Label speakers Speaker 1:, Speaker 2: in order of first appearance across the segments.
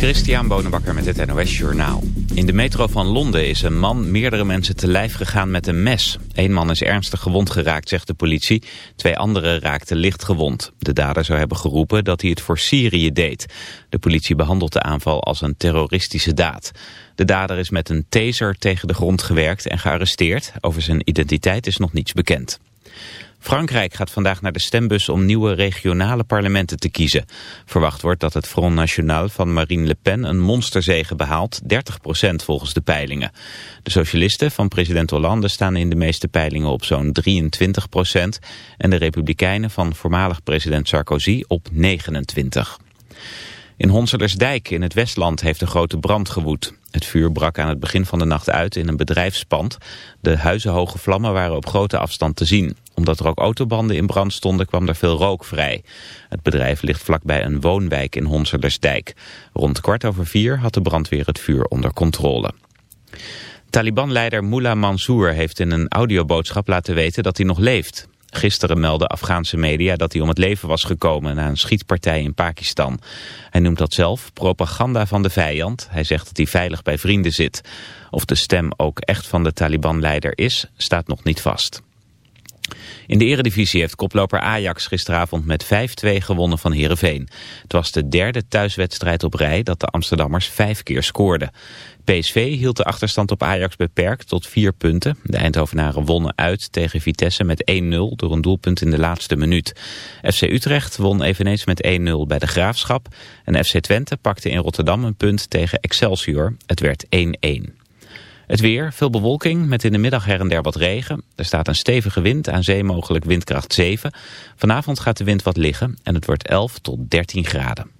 Speaker 1: Christian Bonenbakker met het NOS Journaal. In de metro van Londen is een man meerdere mensen te lijf gegaan met een mes. Eén man is ernstig gewond geraakt, zegt de politie. Twee anderen raakten licht gewond. De dader zou hebben geroepen dat hij het voor Syrië deed. De politie behandelt de aanval als een terroristische daad. De dader is met een taser tegen de grond gewerkt en gearresteerd. Over zijn identiteit is nog niets bekend. Frankrijk gaat vandaag naar de stembus om nieuwe regionale parlementen te kiezen. Verwacht wordt dat het Front National van Marine Le Pen een monsterzege behaalt, 30% volgens de peilingen. De socialisten van president Hollande staan in de meeste peilingen op zo'n 23% en de republikeinen van voormalig president Sarkozy op 29%. In Honselersdijk in het Westland heeft een grote brand gewoed. Het vuur brak aan het begin van de nacht uit in een bedrijfspand. De huizenhoge vlammen waren op grote afstand te zien. Omdat er ook autobanden in brand stonden kwam er veel rook vrij. Het bedrijf ligt vlakbij een woonwijk in Honselersdijk. Rond kwart over vier had de brandweer het vuur onder controle. Taliban-leider Mullah Mansour heeft in een audioboodschap laten weten dat hij nog leeft. Gisteren meldden Afghaanse media dat hij om het leven was gekomen na een schietpartij in Pakistan. Hij noemt dat zelf propaganda van de vijand. Hij zegt dat hij veilig bij vrienden zit. Of de stem ook echt van de Taliban-leider is, staat nog niet vast. In de eredivisie heeft koploper Ajax gisteravond met 5-2 gewonnen van Heerenveen. Het was de derde thuiswedstrijd op rij dat de Amsterdammers vijf keer scoorden. PSV hield de achterstand op Ajax beperkt tot vier punten. De Eindhovenaren wonnen uit tegen Vitesse met 1-0 door een doelpunt in de laatste minuut. FC Utrecht won eveneens met 1-0 bij de Graafschap. En FC Twente pakte in Rotterdam een punt tegen Excelsior. Het werd 1-1. Het weer, veel bewolking, met in de middag her en der wat regen. Er staat een stevige wind, aan zee mogelijk windkracht 7. Vanavond gaat de wind wat liggen en het wordt 11 tot 13 graden.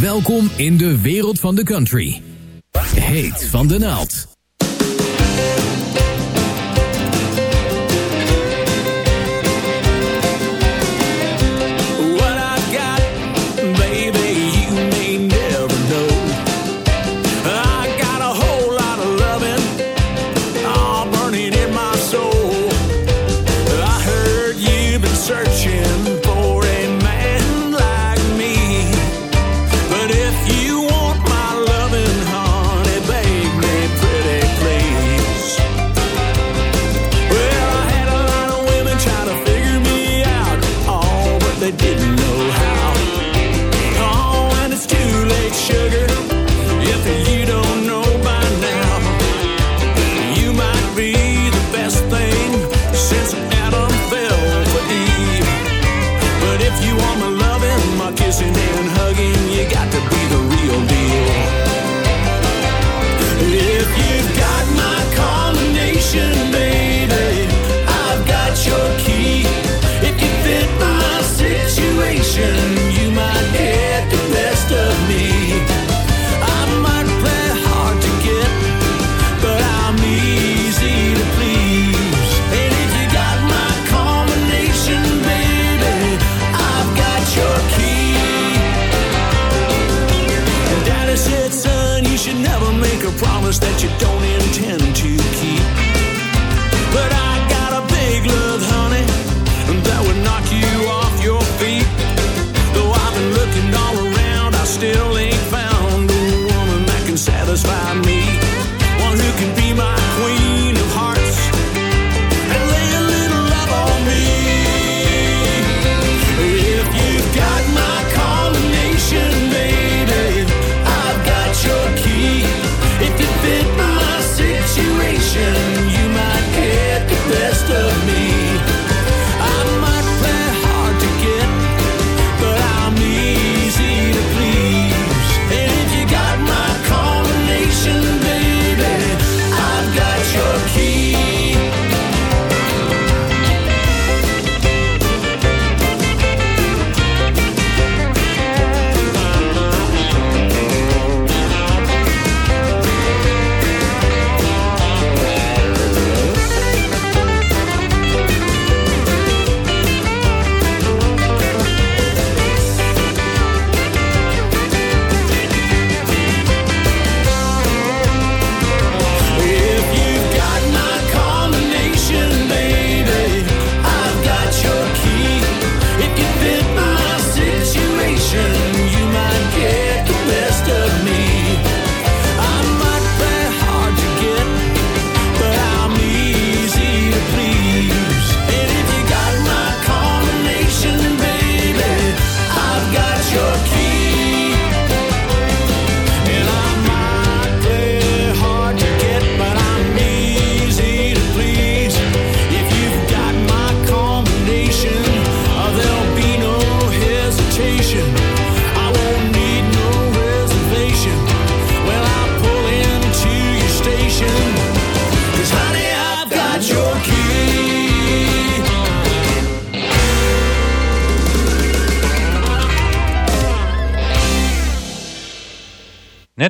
Speaker 2: Welkom in de wereld van de country. Heet van de naald.
Speaker 3: A
Speaker 4: promise that you don't intend to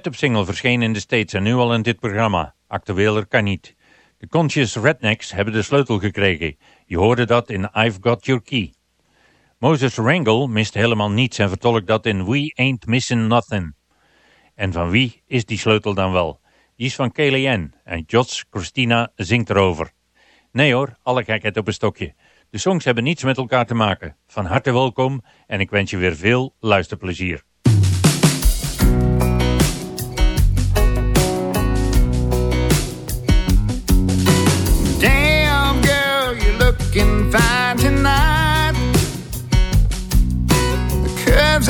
Speaker 5: Net op single verschenen in de States en nu al in dit programma. Actueler kan niet. De Conscious Rednecks hebben de sleutel gekregen. Je hoorde dat in I've Got Your Key. Moses Wrangle mist helemaal niets en vertolkt dat in We Ain't Missing Nothing. En van wie is die sleutel dan wel? Die is van Kellyanne en Jots Christina zingt erover. Nee hoor, alle gekheid op een stokje. De songs hebben niets met elkaar te maken. Van harte welkom en ik wens je weer veel luisterplezier.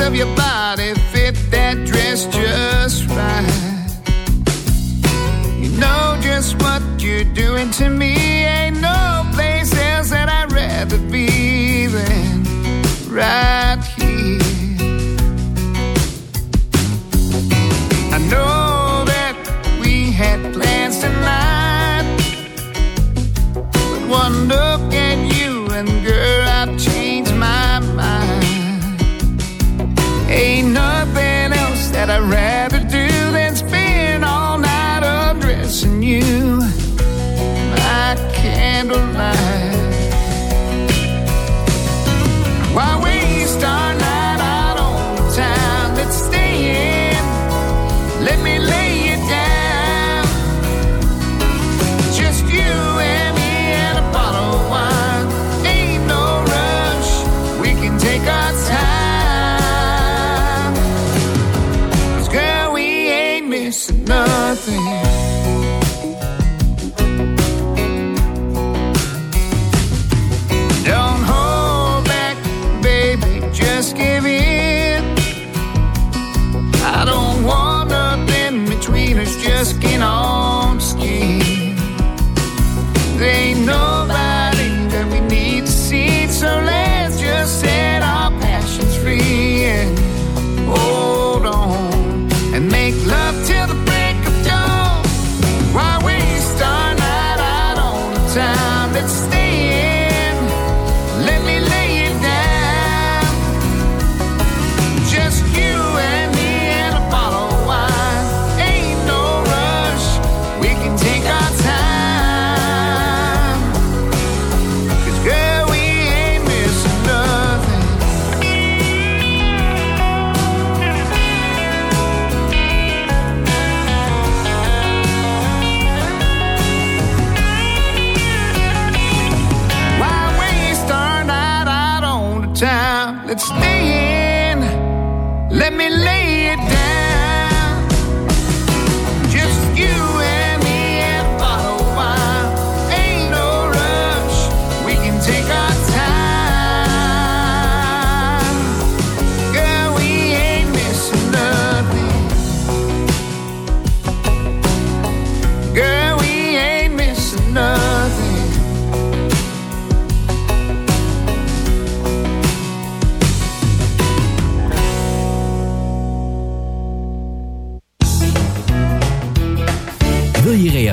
Speaker 6: Of your body fit that dress just right. You know just what you're doing to me. Ain't no place else that I'd rather be than right here. I know that we had plans tonight. But one look nothing else that I'd rather do than spend all night undressing you. My candlelight. Why waste our night out on the that's staying? Let me lay nothing.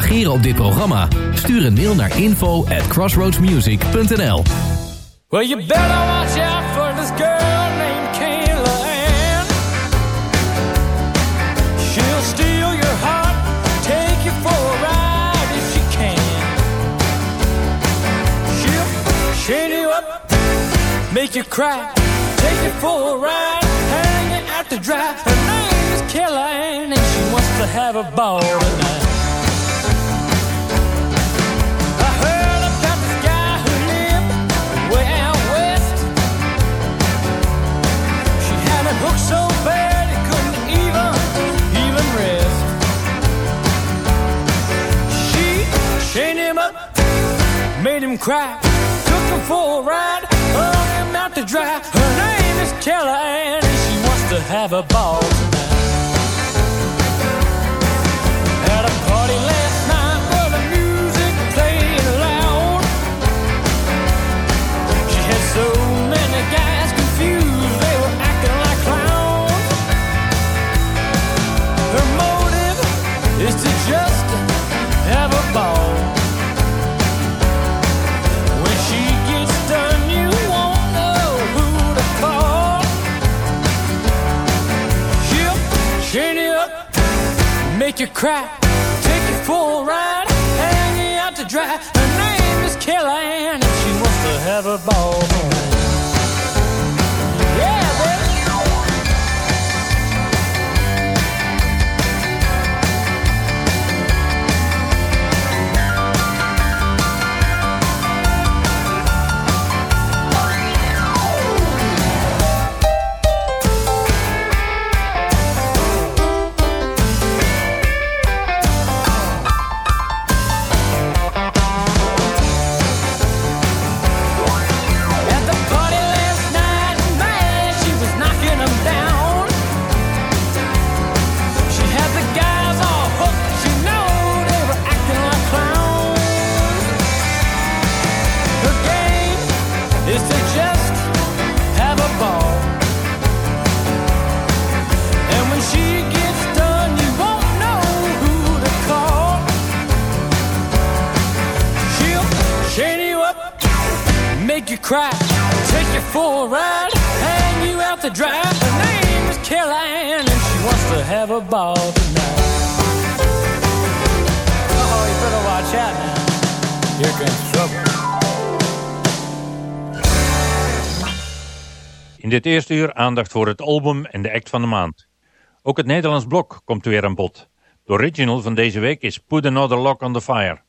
Speaker 2: Reageren op dit programma? Stuur een mail naar info at crossroadsmusic.nl
Speaker 3: Well, you better watch out for this girl named Kayla Ann. She'll steal your heart, take you for a ride if she can. She'll chain you up, make you cry, take you for a ride, hang you out to dry. Her name is Kayla Ann, and she wants to have a ball tonight. Made him cry, took him for a ride, hung him out to dry. Her name is Kelly Ann, and she wants to have a ball you cry, take you for a ride, hang you out to dry. Her name is Kelly Ann, and she wants to have a ball
Speaker 5: dit eerste uur aandacht voor het album en de act van de maand. Ook het Nederlands blok komt weer aan bod. De original van deze week is Put Another Lock on the Fire.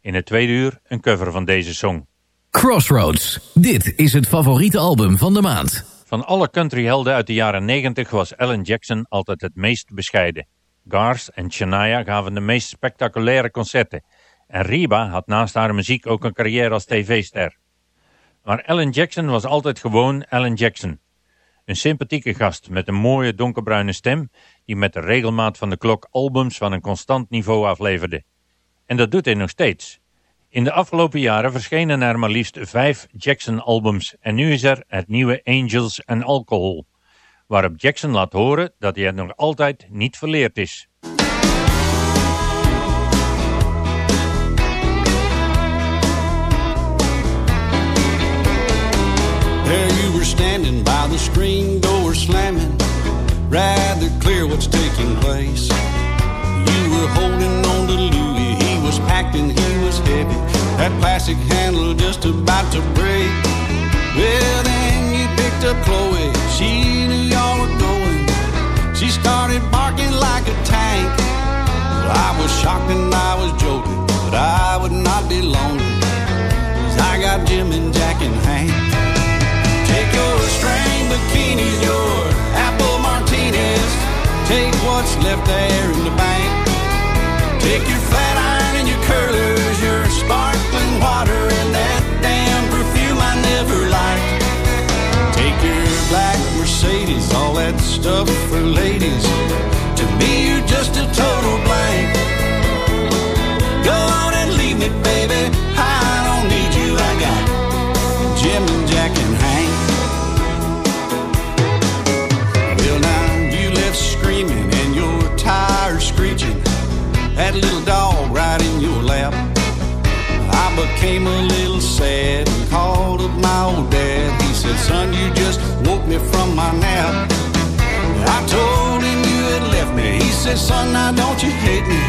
Speaker 5: In het tweede uur een cover van deze song.
Speaker 2: Crossroads. Dit is het favoriete album van de maand.
Speaker 5: Van alle countryhelden uit de jaren 90 was Alan Jackson altijd het meest bescheiden. Garth en Shania gaven de meest spectaculaire concerten. En Reba had naast haar muziek ook een carrière als tv-ster. Maar Alan Jackson was altijd gewoon Alan Jackson. Een sympathieke gast met een mooie donkerbruine stem die met de regelmaat van de klok albums van een constant niveau afleverde. En dat doet hij nog steeds. In de afgelopen jaren verschenen er maar liefst vijf Jackson-albums en nu is er het nieuwe Angels and Alcohol, waarop Jackson laat horen dat hij het nog altijd niet verleerd is.
Speaker 7: There you were standing by the screen door slamming, rather clear what's taking place. You were holding on to Louis, he was packed and he was heavy. That plastic handle just about to break. Well, then you picked up Chloe, she knew y'all were going. She started barking like a tank. Well, I was shocked and I was joking, but I would not be lonely. 'cause I got Jim and Jack in hand string bikini's your apple martinis. Take what's left there in the bank. Take your flat iron and your curlers, your sparkling water, and that damn perfume I never liked. Take your black Mercedes, all that stuff for ladies. To me, you're just a total. Became a little sad and called up my old dad. He said, Son, you just woke me from my nap. I told him you had left me. He said, Son, now don't you hate me.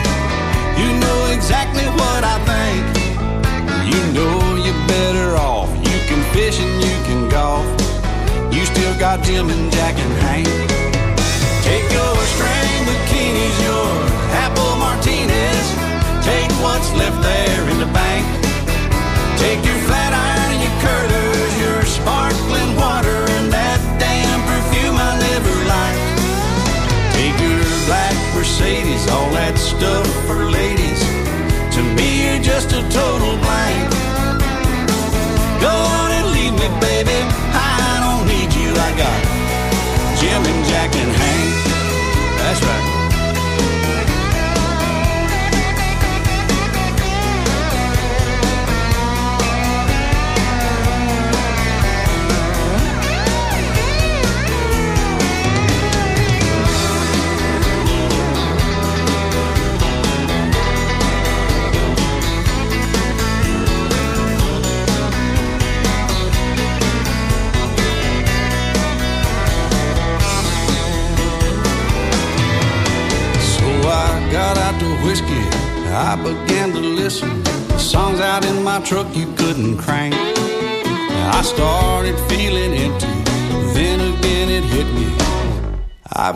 Speaker 7: You know exactly what I think. You know you're better off. You can fish and you can golf. You still got Jim and Jack and Hank. Take your string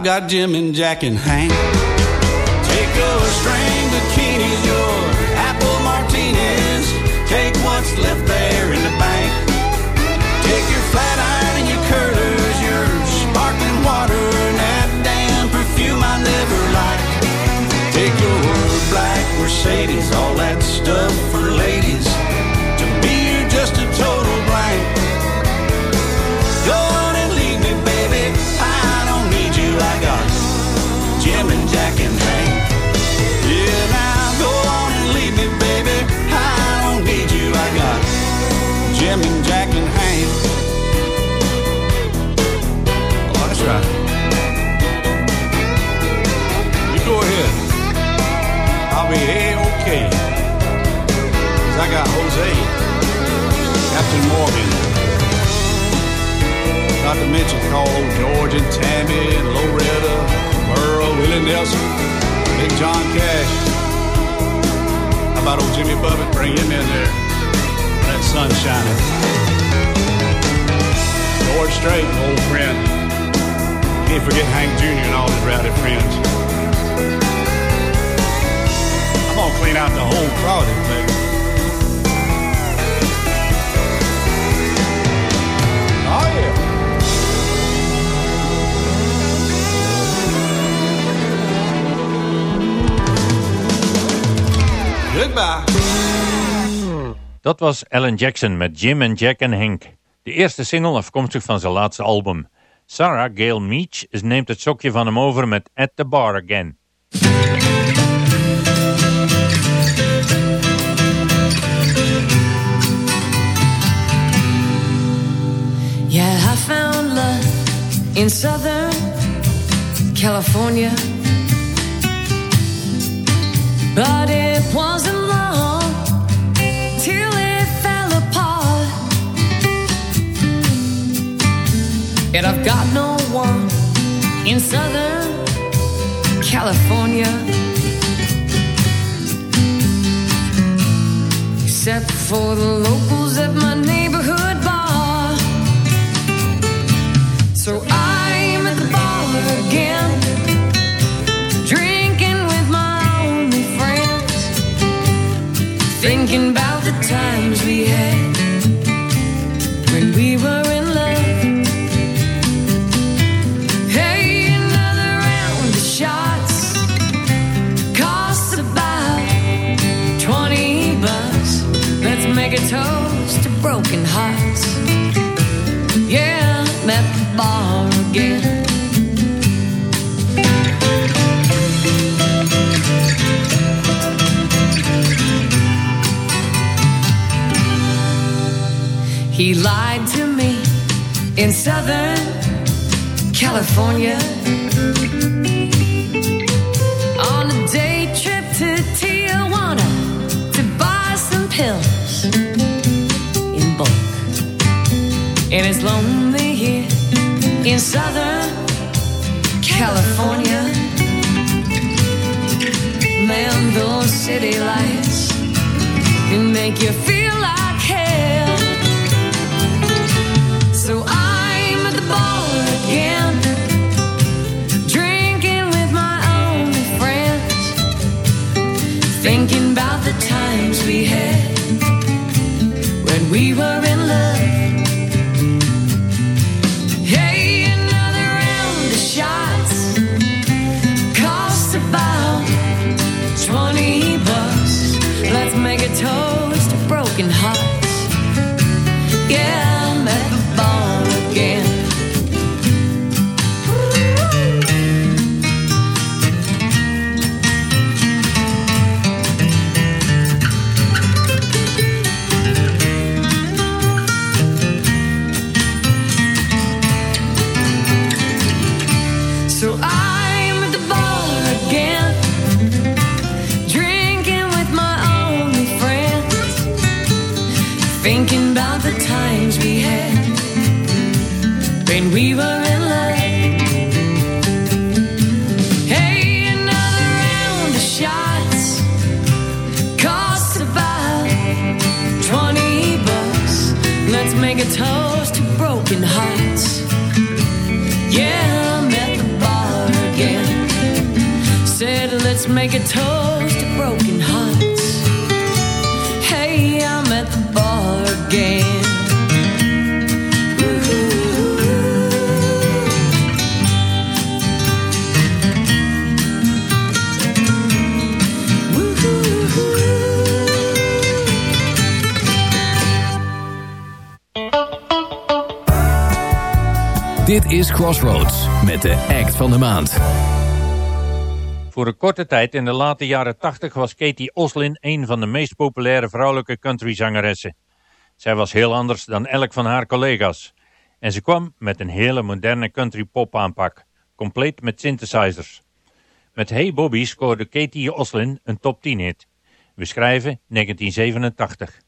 Speaker 7: got Jim and Jack and Hank. And Tammy and Loretta, Burrow, Willie Nelson, Big John Cash. How about old Jimmy Buffett? Bring him in there. That sun shining. George Strait, old friend. Can't forget Hank Jr. and all his rowdy friends. I'm gonna clean out the whole closet, baby. Goodbye.
Speaker 5: Dat was Alan Jackson met Jim en Jack en Hank. De eerste single afkomstig van zijn laatste album. Sarah Gail Meach neemt het sokje van hem over met At the Bar Again.
Speaker 8: Yeah, I found love in Southern California. But And I've got no one in Southern California. Except for the locals at my neighborhood bar. So I'm at the bar again, drinking with my only friends, thinking about the times
Speaker 9: He lied to me in Southern California on a day trip to Tijuana to buy some pills in bulk. And it's lonely in Southern California. Man, those city lights can make you feel like hell. So I'm at the bar again, drinking with my only friends, thinking about the times we had when we were make a toast to broken hearts. Hey, I'm at the bar again.
Speaker 2: Dit is Crossroads met de act van de maand.
Speaker 3: Voor een korte tijd in de late jaren 80 was Katie Oslin een van de meest populaire vrouwelijke countryzangeressen. Zij was heel anders dan elk van haar collega's. En ze kwam met een hele moderne country pop aanpak, compleet met synthesizers. Met Hey Bobby scoorde Katie Oslin een top 10 hit. We schrijven 1987.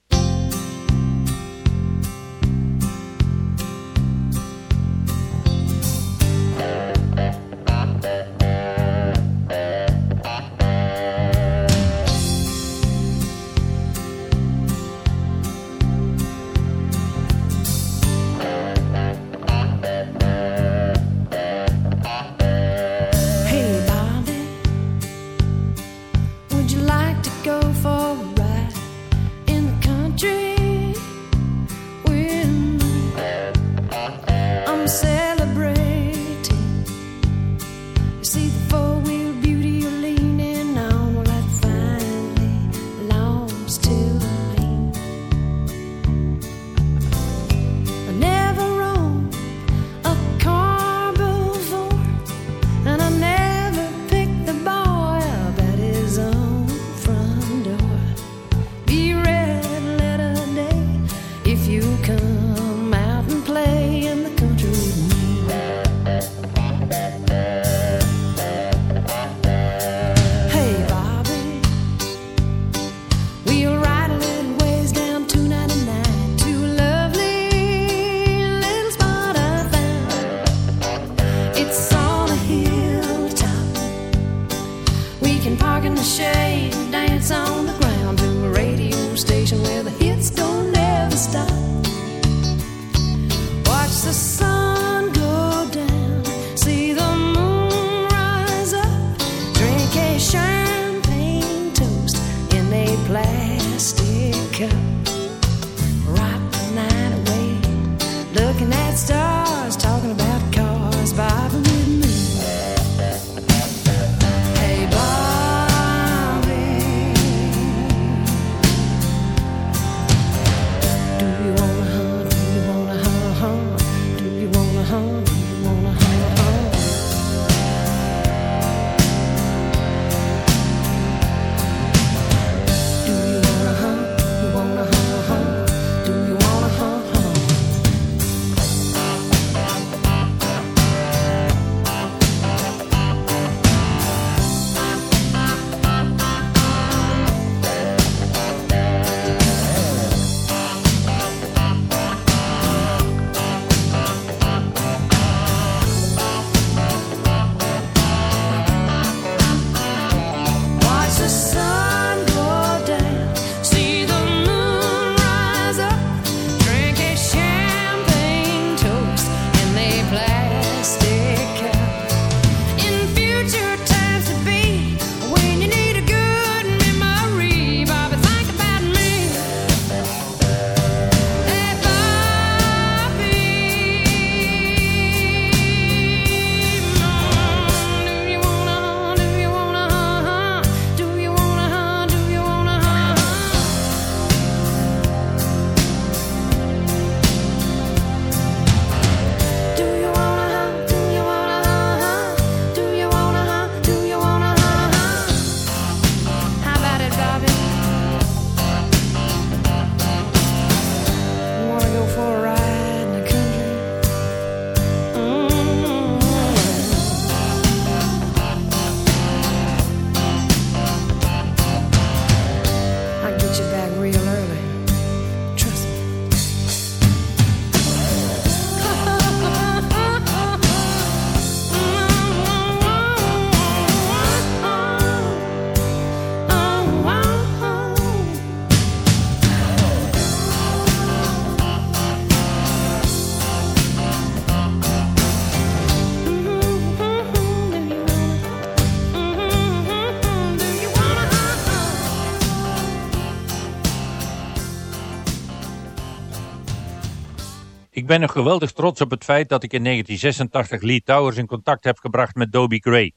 Speaker 5: Ik ben nog geweldig trots op het feit dat ik in 1986 Lee Towers in contact heb gebracht met Dobie Gray.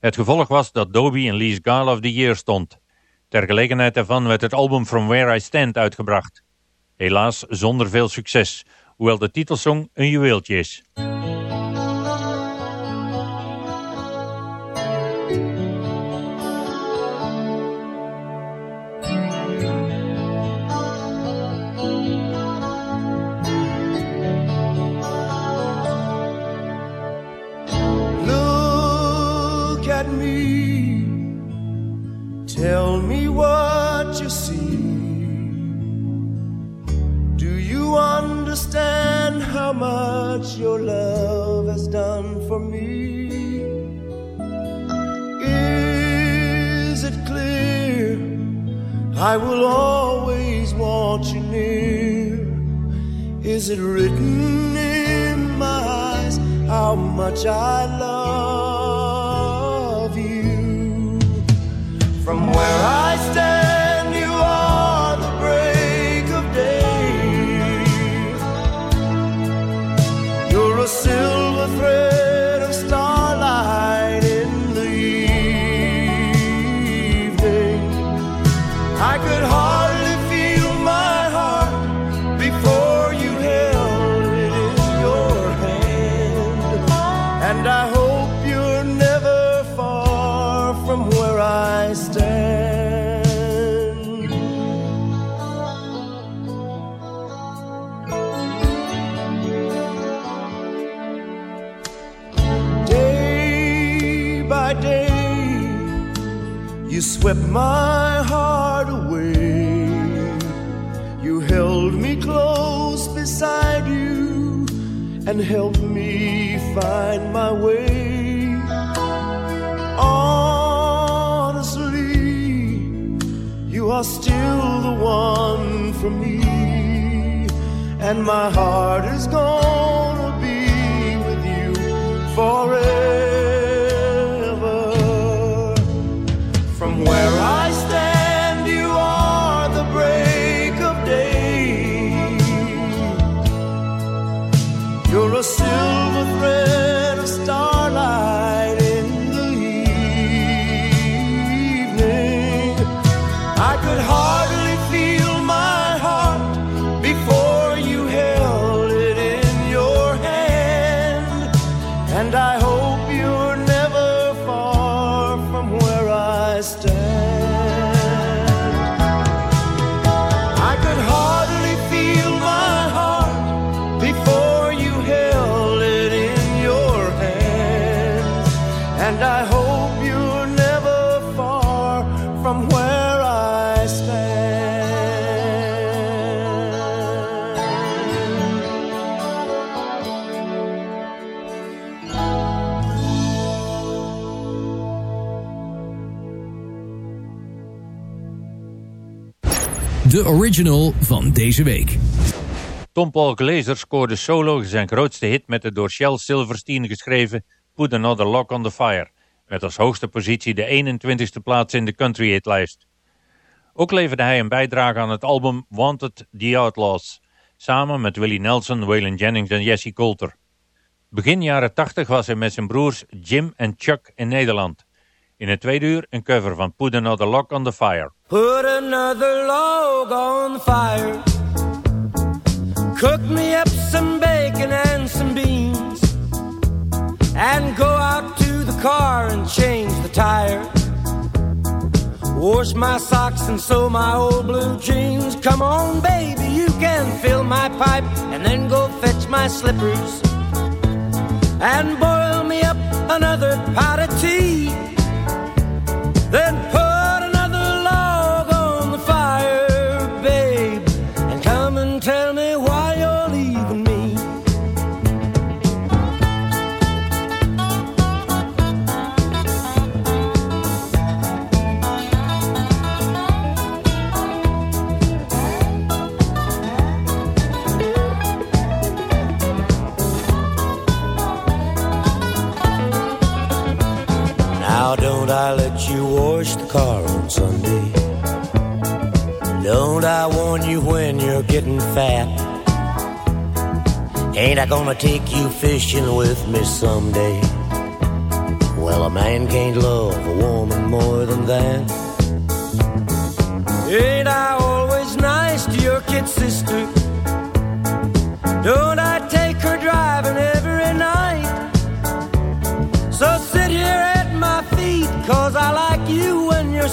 Speaker 5: Het gevolg was dat Dobie in Lee's Gala of the Year stond. Ter gelegenheid daarvan werd het album From Where I Stand uitgebracht. Helaas zonder veel succes, hoewel de titelsong een juweeltje is.
Speaker 10: Tell me what you see. Do you understand how much your love has done for me? Is it clear? I will always want you near. Is it written in my eyes how much I love From where I you swept my heart away. You held me close beside you and helped me find my way. Honestly, you are still the one for me, and my heart is gonna be with you forever.
Speaker 2: Original van deze week.
Speaker 5: Tom Paul Glazer scoorde solo zijn grootste hit met de door Shel Silverstein geschreven Put Another Lock on the Fire, met als hoogste positie de 21ste plaats in de country hitlijst. Ook leverde hij een bijdrage aan het album Wanted The Outlaws, samen met Willie Nelson, Waylon Jennings en Jesse Coulter. Begin jaren 80 was hij met zijn broers Jim en Chuck in Nederland. In het tweede uur een cover van Put Another Lock on the Fire.
Speaker 10: Put another log on the fire. Cook me up some bacon and some beans. And go out to the car and change the tire. Wash my socks and sew my old blue jeans. Come on, baby, you can fill my pipe and then go fetch my slippers. And boil me up another pot of tea. Then put Now don't I let you wash the car on Sunday? Don't I warn you when you're getting fat?
Speaker 11: Ain't I gonna take you fishing with me someday? Well, a man can't love a woman more than that. Ain't I always nice to your kid sister? Don't I take her driving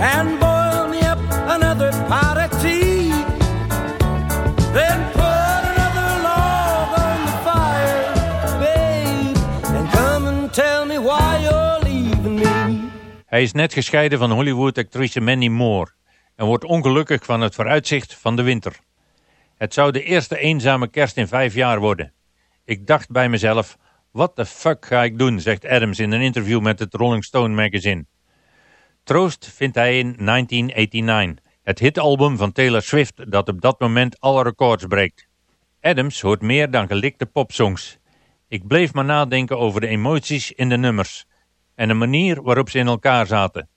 Speaker 11: And boil me up another pot tea. Then put another log on the fire, babe. And come and tell me why you're leaving me.
Speaker 5: Hij is net gescheiden van Hollywood-actrice Mandy Moore en wordt ongelukkig van het vooruitzicht van de winter. Het zou de eerste eenzame kerst in vijf jaar worden. Ik dacht bij mezelf, wat the fuck ga ik doen, zegt Adams in een interview met het Rolling Stone magazine. Troost vindt hij in 1989, het hitalbum van Taylor Swift dat op dat moment alle records breekt. Adams hoort meer dan gelikte popsongs. Ik bleef maar nadenken over de emoties in de nummers en de manier waarop ze in elkaar zaten.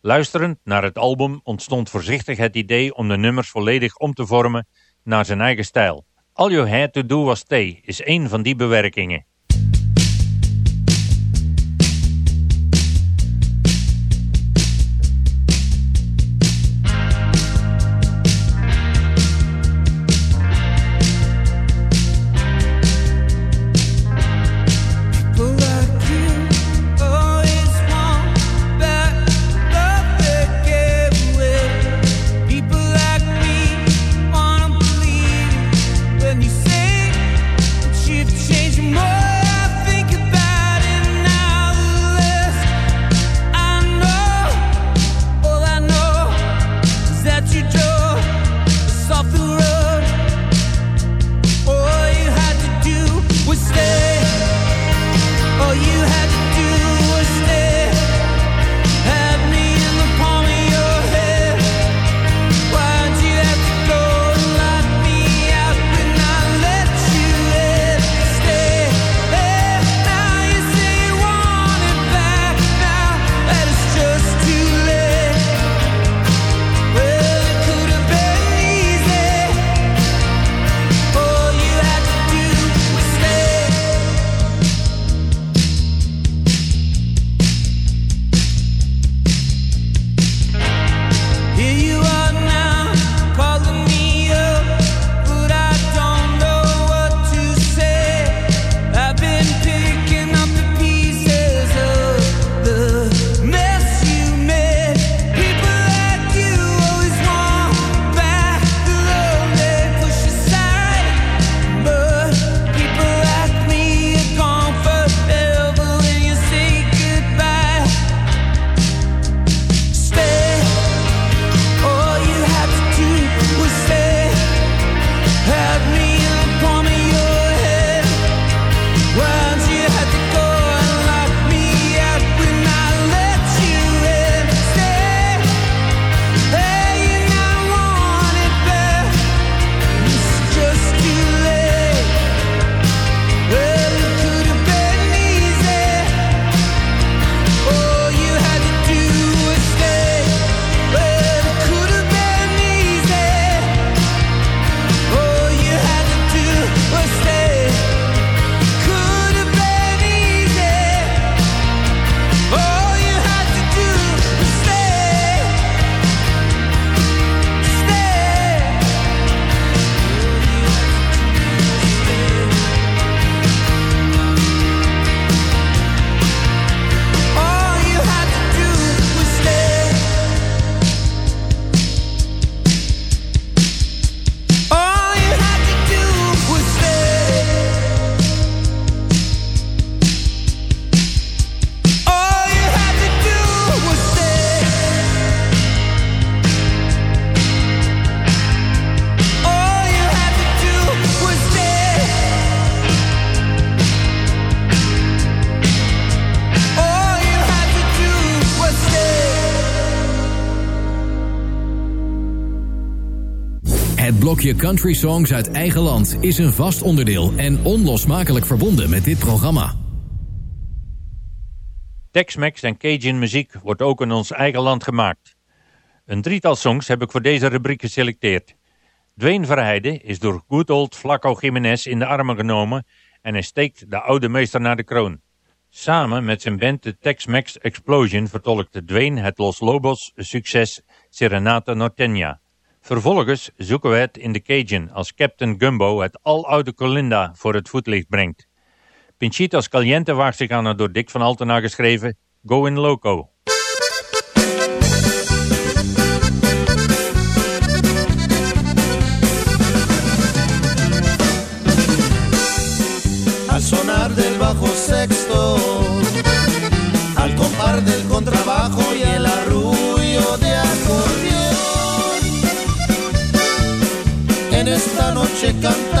Speaker 5: Luisterend naar het album ontstond voorzichtig het idee om de nummers volledig om te vormen naar zijn eigen stijl. All You Had To Do Was Stay is een van die bewerkingen.
Speaker 2: Blokje country songs uit eigen land is een vast onderdeel en onlosmakelijk verbonden met dit programma.
Speaker 5: Tex-Mex en Cajun muziek wordt ook in ons eigen land gemaakt. Een drietal songs heb ik voor deze rubriek geselecteerd. Dwayne Verheide is door good old Flaco Jiménez in de armen genomen en hij steekt de oude meester naar de kroon. Samen met zijn band de Tex-Mex Explosion vertolkte Dwayne het Los Lobos succes Serenata Norteña. Vervolgens zoeken we het in de Cajun als Captain Gumbo het aloude Colinda voor het voetlicht brengt. Pinchitas Caliente waagt zich aan het door Dick van Altena geschreven Going Loco.
Speaker 6: al sonar del bajo sexto, al compar del contrabajo y el arrullo de acordeón. noche.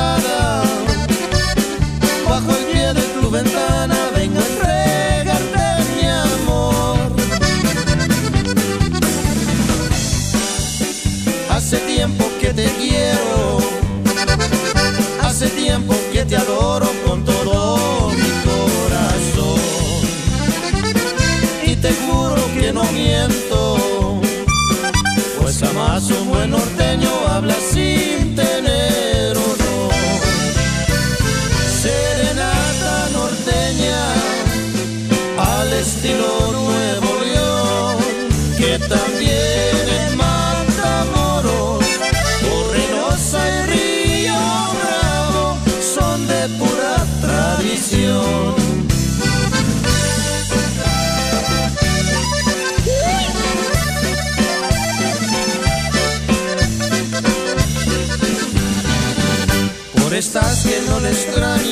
Speaker 6: extraño.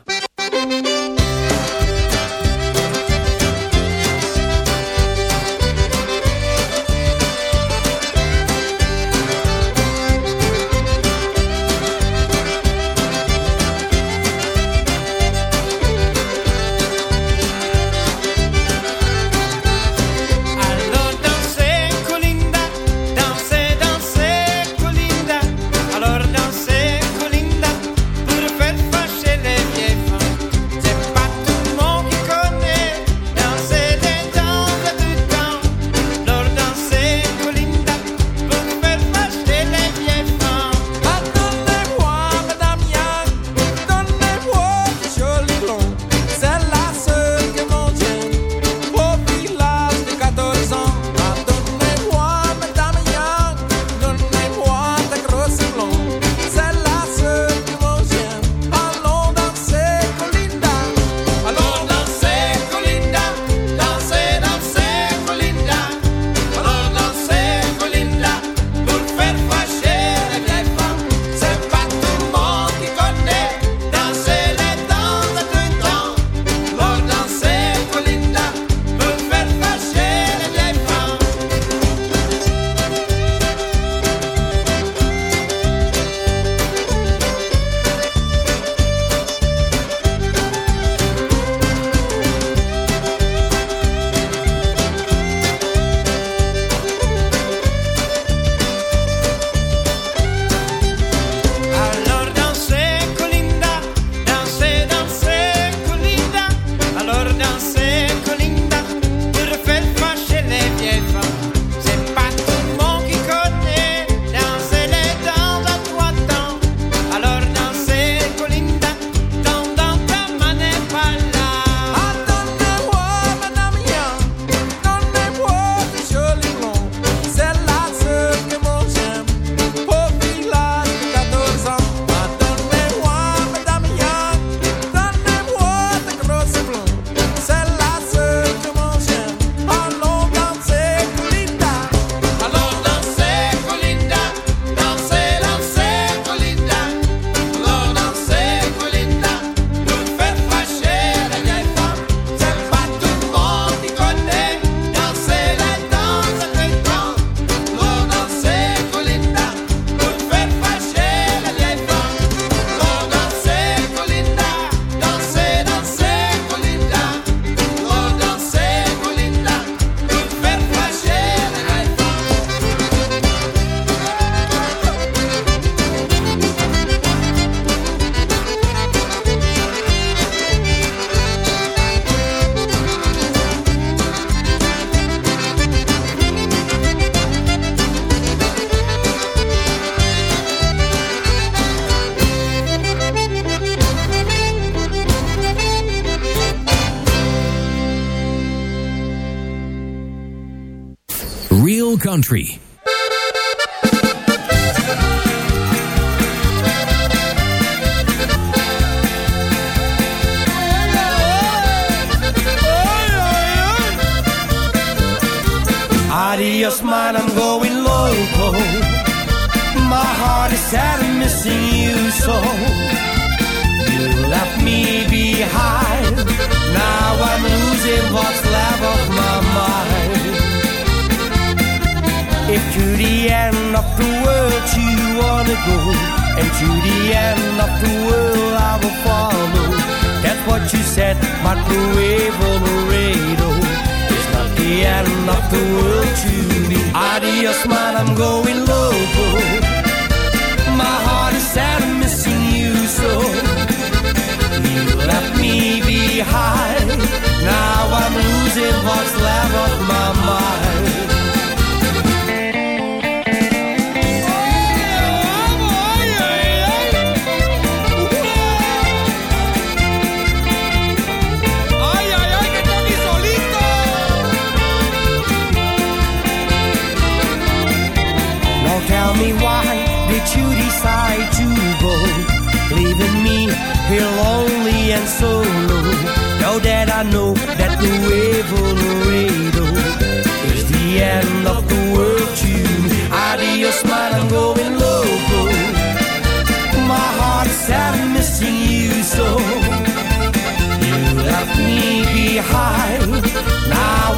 Speaker 2: Country.
Speaker 11: Adios, mine, I'm going of the world you wanna go, and to the end of the world I will follow. That's what you said, microwave on the radio. It's not the end of the world to me. Adios, man, I'm going loco. My heart is sad and missing you so. You left me behind. Now I'm losing what's left of my mind. Tell me why did you decide to go? Leaving me here lonely and solo Now that I know that the Nuevo Laredo Is the end of the world to me Adios man, I'm going loco. My heart is sad missing you so. You left me behind. Now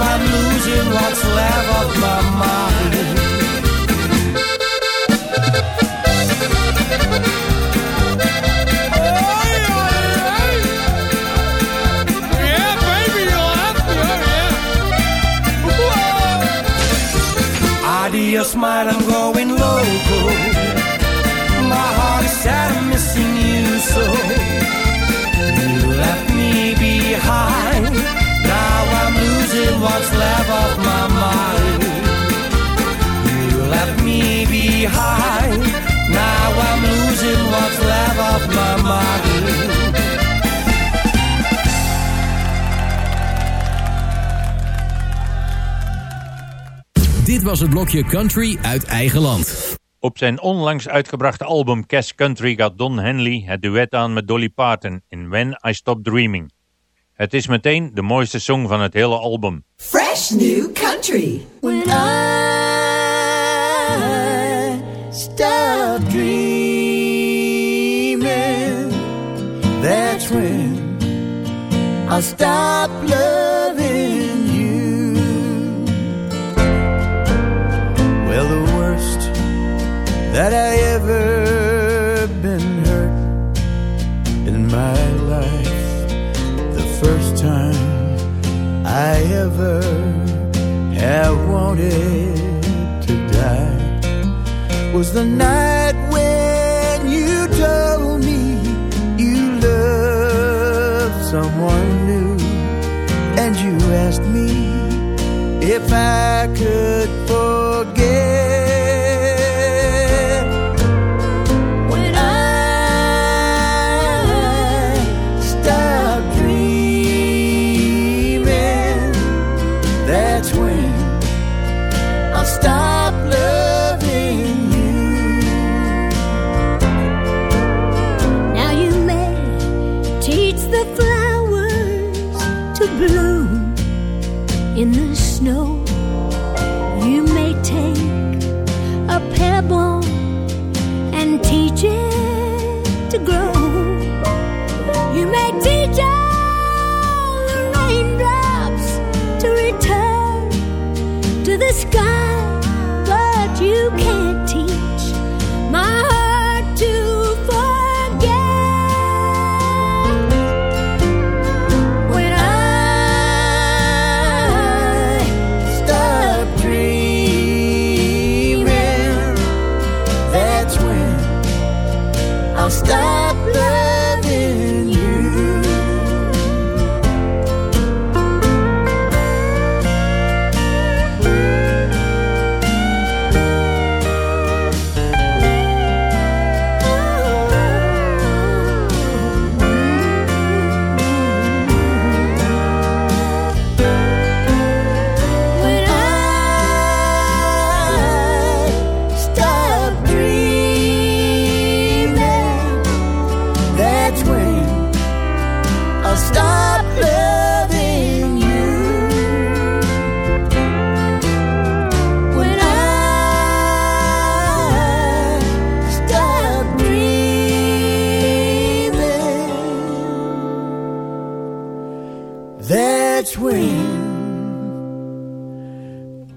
Speaker 2: het blokje Country uit eigen land.
Speaker 5: Op zijn onlangs uitgebrachte album Cash Country gaat Don Henley het duet aan met Dolly Parton in When I Stop Dreaming. Het is meteen de mooiste song van het hele album.
Speaker 12: Fresh new country. When I stop dreaming, that's when I stop loving
Speaker 13: that I ever been hurt in my life, the first time I ever have wanted to die was the night when you told me you loved someone new, and you asked me if I could forget.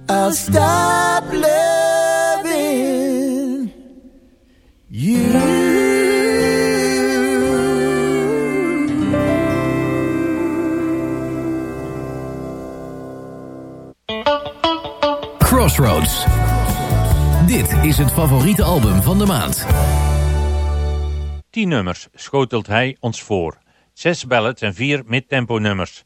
Speaker 12: I'll stop loving
Speaker 2: Crossroads. Dit is het favoriete album van de maand.
Speaker 5: Tien nummers schotelt hij ons voor. Zes ballads en vier midtempo nummers.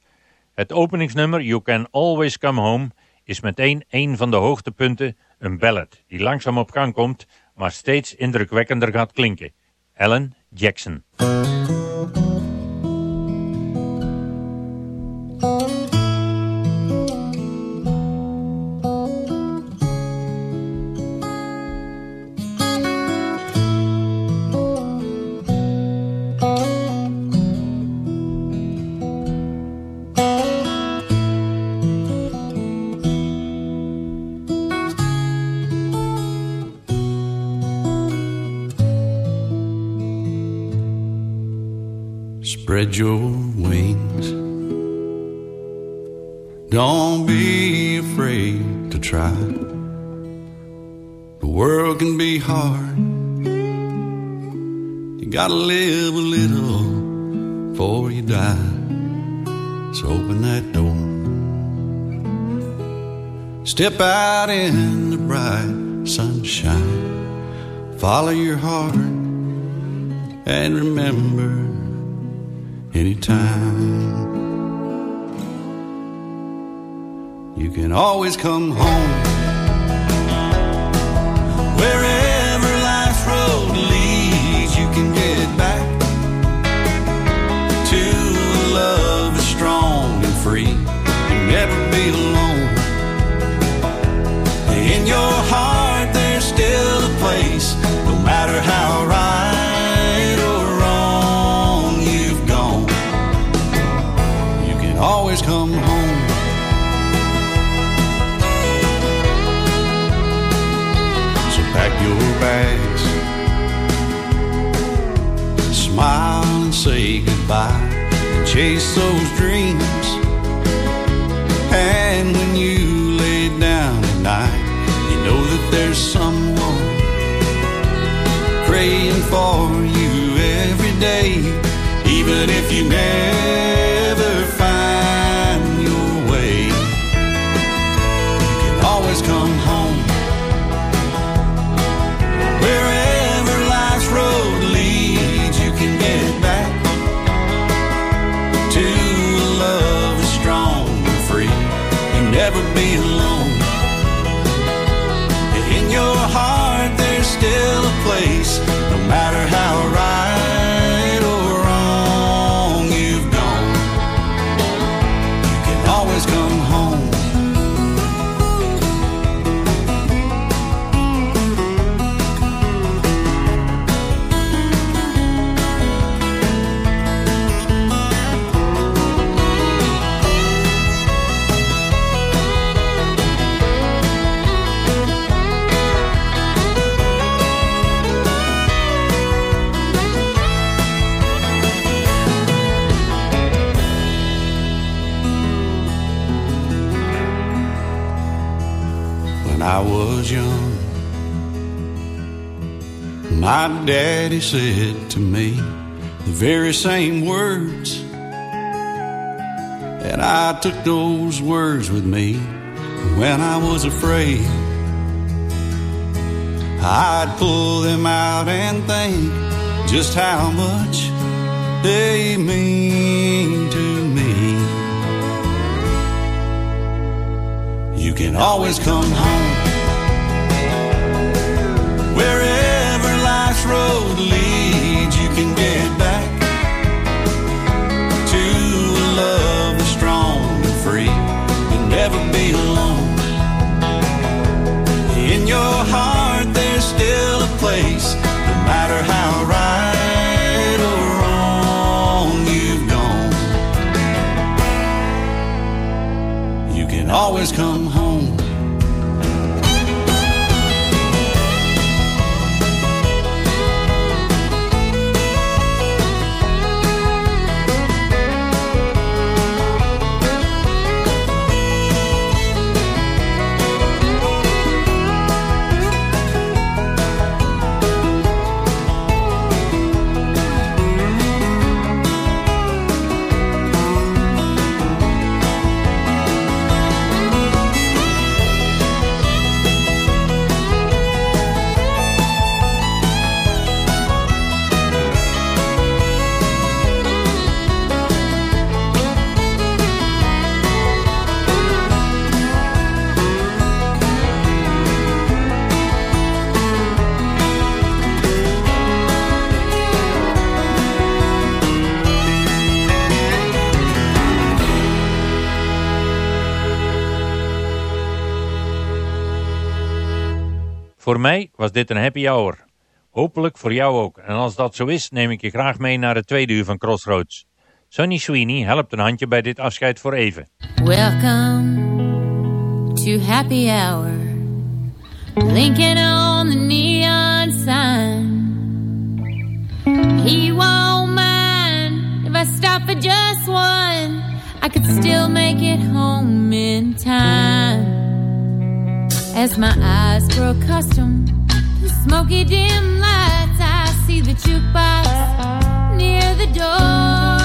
Speaker 5: Het openingsnummer You Can Always Come Home is meteen een van de hoogtepunten, een ballad die langzaam op gang komt, maar steeds indrukwekkender gaat klinken. Alan Jackson.
Speaker 7: Step out in the bright sunshine. Follow your heart and remember anytime. You can always come home. Chase those dreams. And when you lay down at night, you know that there's someone praying for you every day, even if you never When I was young, my daddy said to me the very same words. And I took those words with me when I was afraid. I'd pull them out and think just how much they mean to You can always come home. Wherever life's road leads, you can get back to a love that's strong and free. You'll never be alone. In your heart, there's still a place, no matter how right or wrong you've gone. You can always come.
Speaker 5: Voor mij was dit een happy hour. Hopelijk voor jou ook. En als dat zo is, neem ik je graag mee naar het tweede uur van Crossroads. Sonny Sweeney helpt een handje bij dit afscheid voor even.
Speaker 8: Welcome to happy hour. Blinking on the neon sign. If I stop for just one. I could still make it home in time. As my eyes grow accustomed to smoky dim lights, I see the jukebox near the door.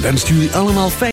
Speaker 14: wenst u allemaal fijn.